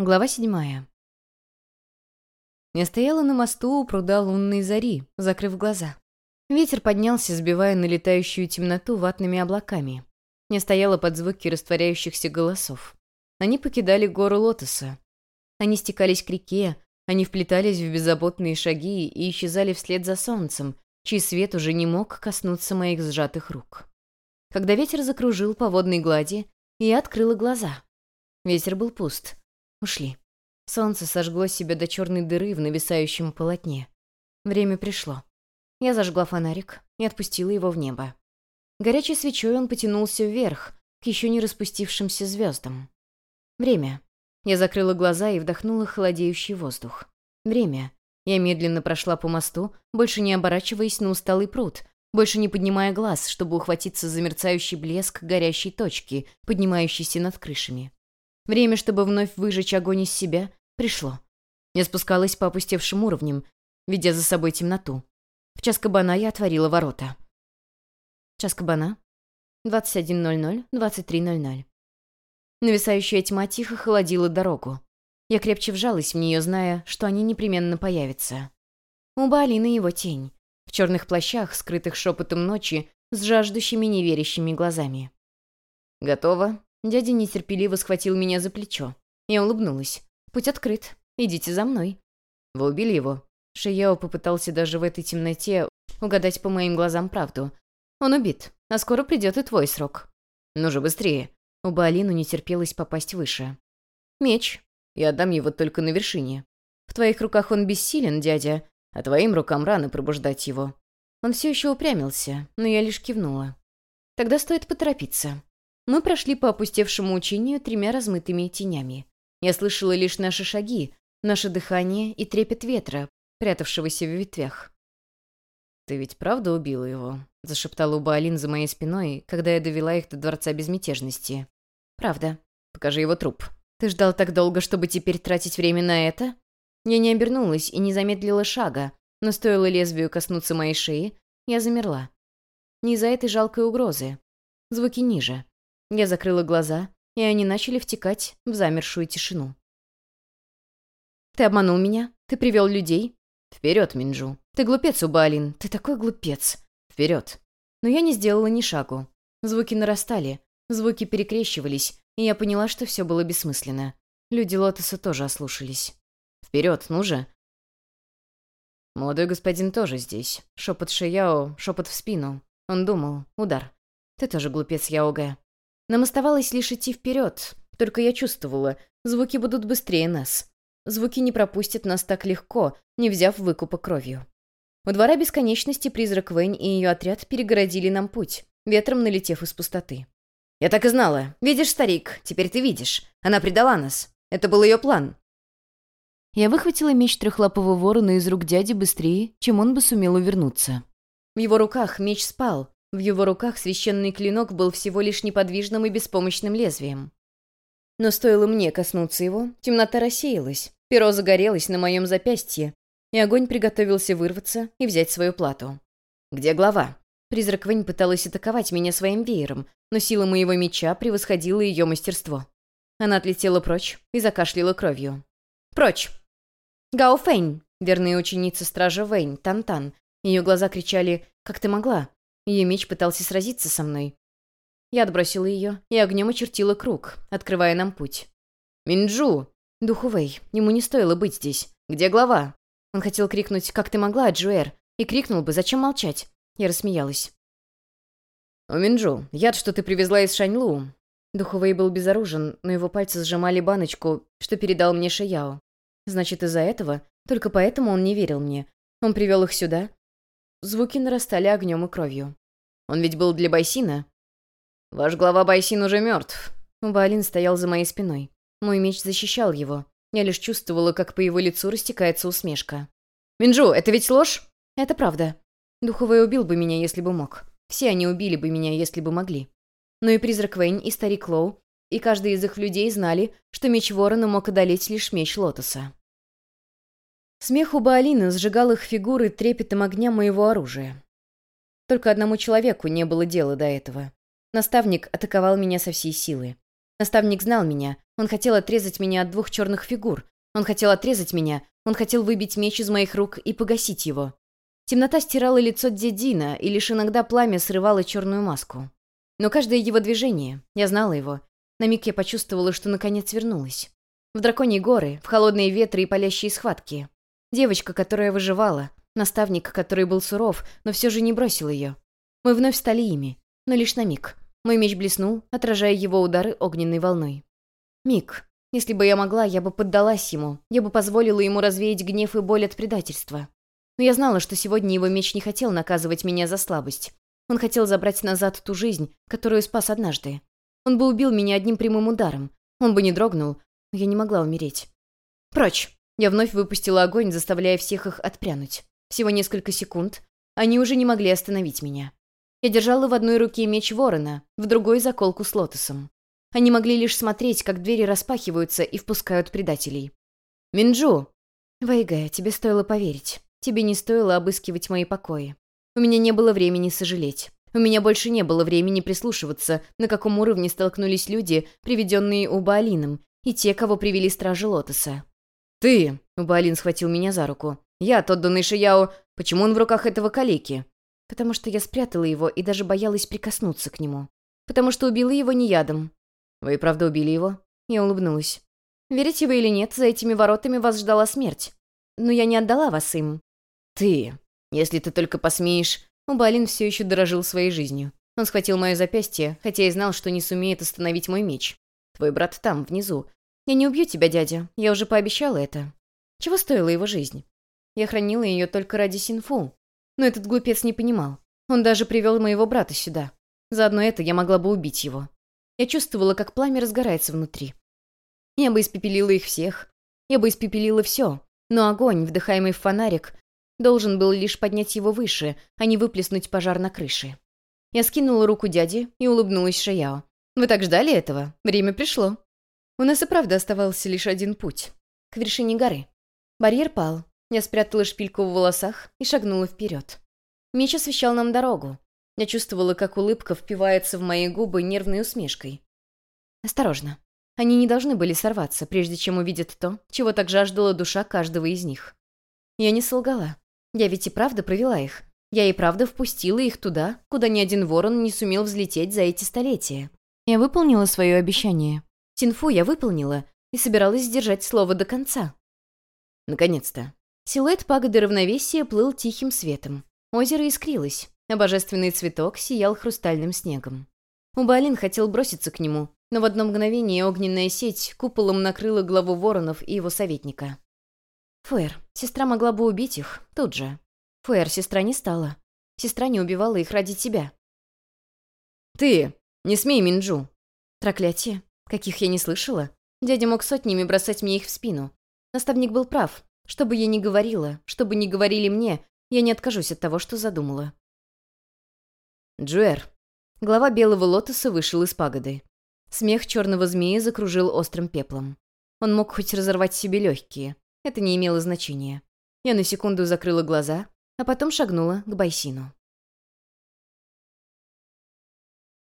Глава седьмая. Я стояла на мосту у пруда лунной зари, закрыв глаза. Ветер поднялся, сбивая налетающую темноту ватными облаками. Я стояла под звуки растворяющихся голосов. Они покидали гору лотоса. Они стекались к реке, они вплетались в беззаботные шаги и исчезали вслед за солнцем, чей свет уже не мог коснуться моих сжатых рук. Когда ветер закружил по водной глади, я открыла глаза. Ветер был пуст. Ушли. Солнце сожгло себя до черной дыры в нависающем полотне. Время пришло. Я зажгла фонарик и отпустила его в небо. Горячей свечой он потянулся вверх, к еще не распустившимся звездам. Время. Я закрыла глаза и вдохнула холодеющий воздух. Время. Я медленно прошла по мосту, больше не оборачиваясь на усталый пруд, больше не поднимая глаз, чтобы ухватиться за мерцающий блеск горящей точки, поднимающейся над крышами. Время, чтобы вновь выжечь огонь из себя, пришло. Я спускалась по опустевшим уровням, ведя за собой темноту. В час кабана я отворила ворота. Час кабана. 21.00, 23.00. Нависающая тьма тихо холодила дорогу. Я крепче вжалась в нее, зная, что они непременно появятся. У Баалины его тень. В черных плащах, скрытых шепотом ночи, с жаждущими неверящими глазами. «Готово?» Дядя нетерпеливо схватил меня за плечо. Я улыбнулась. «Путь открыт. Идите за мной». «Вы убили его?» Шияо попытался даже в этой темноте угадать по моим глазам правду. «Он убит, а скоро придет и твой срок». «Ну же, быстрее!» У Баалину не терпелось попасть выше. «Меч. Я отдам его только на вершине. В твоих руках он бессилен, дядя, а твоим рукам рано пробуждать его». Он все еще упрямился, но я лишь кивнула. «Тогда стоит поторопиться. Мы прошли по опустевшему учению тремя размытыми тенями. Я слышала лишь наши шаги, наше дыхание и трепет ветра, прятавшегося в ветвях. «Ты ведь правда убила его?» — зашептала Убаалин за моей спиной, когда я довела их до Дворца Безмятежности. «Правда. Покажи его труп. Ты ждал так долго, чтобы теперь тратить время на это?» Я не обернулась и не замедлила шага, но стоило лезвию коснуться моей шеи, я замерла. Не из-за этой жалкой угрозы. Звуки ниже. Я закрыла глаза, и они начали втекать в замершую тишину. «Ты обманул меня? Ты привел людей?» «Вперед, Минджу!» «Ты глупец, Убалин! Ты такой глупец!» «Вперед!» Но я не сделала ни шагу. Звуки нарастали, звуки перекрещивались, и я поняла, что все было бессмысленно. Люди Лотоса тоже ослушались. «Вперед, ну же!» «Молодой господин тоже здесь. Шепот Шияо, шепот в спину. Он думал. Удар. Ты тоже глупец, Яога. Нам оставалось лишь идти вперед, только я чувствовала, звуки будут быстрее нас. Звуки не пропустят нас так легко, не взяв выкупа кровью. У двора бесконечности призрак Вэнь и ее отряд перегородили нам путь, ветром налетев из пустоты. «Я так и знала. Видишь, старик, теперь ты видишь. Она предала нас. Это был ее план». Я выхватила меч трехлапого ворона из рук дяди быстрее, чем он бы сумел увернуться. В его руках меч спал, в его руках священный клинок был всего лишь неподвижным и беспомощным лезвием. Но стоило мне коснуться его, темнота рассеялась, перо загорелось на моем запястье, и огонь приготовился вырваться и взять свою плату. «Где глава?» Призрак Вэнь пыталась атаковать меня своим веером, но сила моего меча превосходила ее мастерство. Она отлетела прочь и закашляла кровью. «Прочь!» «Гао Фэнь!» верная ученица стража Вэнь, Тантан. Ее глаза кричали «Как ты могла?» Ее меч пытался сразиться со мной. Я отбросила ее и огнем очертила круг, открывая нам путь. «Минджу!» «Духувей, ему не стоило быть здесь. Где глава?» Он хотел крикнуть «Как ты могла, Джуэр?» И крикнул бы «Зачем молчать?» Я рассмеялась. «У Минджу, яд, что ты привезла из Шаньлу». Духовей был безоружен, но его пальцы сжимали баночку, что передал мне Шияо. Значит, из-за этого, только поэтому он не верил мне. Он привел их сюда, Звуки нарастали огнем и кровью. «Он ведь был для Байсина?» «Ваш глава Байсин уже мертв». Баалин стоял за моей спиной. Мой меч защищал его. Я лишь чувствовала, как по его лицу растекается усмешка. «Минджу, это ведь ложь?» «Это правда. Духовой убил бы меня, если бы мог. Все они убили бы меня, если бы могли. Но и призрак Вейн, и старик Лоу, и каждый из их людей знали, что меч ворона мог одолеть лишь меч Лотоса. Смех у Баалины сжигал их фигуры трепетом огня моего оружия. Только одному человеку не было дела до этого. Наставник атаковал меня со всей силы. Наставник знал меня, Он хотел отрезать меня от двух черных фигур. Он хотел отрезать меня. Он хотел выбить меч из моих рук и погасить его. Темнота стирала лицо Дедина, и лишь иногда пламя срывало черную маску. Но каждое его движение, я знала его. На миг я почувствовала, что наконец вернулась. В драконьи горы, в холодные ветры и палящие схватки. Девочка, которая выживала, наставник, который был суров, но все же не бросил ее. Мы вновь стали ими, но лишь на миг. Мой меч блеснул, отражая его удары огненной волной. Миг. Если бы я могла, я бы поддалась ему, я бы позволила ему развеять гнев и боль от предательства. Но я знала, что сегодня его меч не хотел наказывать меня за слабость. Он хотел забрать назад ту жизнь, которую спас однажды. Он бы убил меня одним прямым ударом. Он бы не дрогнул, но я не могла умереть. «Прочь!» Я вновь выпустила огонь, заставляя всех их отпрянуть. Всего несколько секунд. Они уже не могли остановить меня. Я держала в одной руке меч ворона, в другой — заколку с лотосом. Они могли лишь смотреть, как двери распахиваются и впускают предателей. «Минджу!» «Вайгая, тебе стоило поверить. Тебе не стоило обыскивать мои покои. У меня не было времени сожалеть. У меня больше не было времени прислушиваться, на каком уровне столкнулись люди, приведенные Убаалином, и те, кого привели стражи Лотоса. «Ты!» — Убаалин схватил меня за руку. «Я, тот Дон Ишияо. Почему он в руках этого калеки?» «Потому что я спрятала его и даже боялась прикоснуться к нему. Потому что убила его не ядом». «Вы и правда убили его?» Я улыбнулась. «Верите вы или нет, за этими воротами вас ждала смерть. Но я не отдала вас им». «Ты! Если ты только посмеешь...» Убалин все еще дорожил своей жизнью. Он схватил мое запястье, хотя и знал, что не сумеет остановить мой меч. «Твой брат там, внизу. Я не убью тебя, дядя. Я уже пообещала это. Чего стоила его жизнь? Я хранила ее только ради Синфу. Но этот глупец не понимал. Он даже привел моего брата сюда. Заодно это я могла бы убить его. Я чувствовала, как пламя разгорается внутри. Я бы испепелила их всех. Я бы испепелила все. Но огонь, вдыхаемый в фонарик, должен был лишь поднять его выше, а не выплеснуть пожар на крыше. Я скинула руку дяди и улыбнулась Шаяо. «Вы так ждали этого? Время пришло». У нас и правда оставался лишь один путь. К вершине горы. Барьер пал. Я спрятала шпильку в волосах и шагнула вперед. Меч освещал нам дорогу. Я чувствовала, как улыбка впивается в мои губы нервной усмешкой. Осторожно. Они не должны были сорваться, прежде чем увидят то, чего так жаждала душа каждого из них. Я не солгала. Я ведь и правда провела их. Я и правда впустила их туда, куда ни один ворон не сумел взлететь за эти столетия. Я выполнила свое обещание. Тинфу я выполнила и собиралась сдержать слово до конца. Наконец-то. Силуэт пагоды равновесия плыл тихим светом. Озеро искрилось а божественный цветок сиял хрустальным снегом. Убалин хотел броситься к нему, но в одно мгновение огненная сеть куполом накрыла главу воронов и его советника. Фуэр, сестра могла бы убить их, тут же. Фуэр, сестра не стала. Сестра не убивала их ради тебя. «Ты! Не смей, Минджу!» Проклятие. Каких я не слышала. Дядя мог сотнями бросать мне их в спину. Наставник был прав. Что бы я ни говорила, что бы ни говорили мне, я не откажусь от того, что задумала. Джуэр. Глава белого лотоса вышел из пагоды. Смех черного змея закружил острым пеплом. Он мог хоть разорвать себе легкие. Это не имело значения. Я на секунду закрыла глаза, а потом шагнула к Байсину.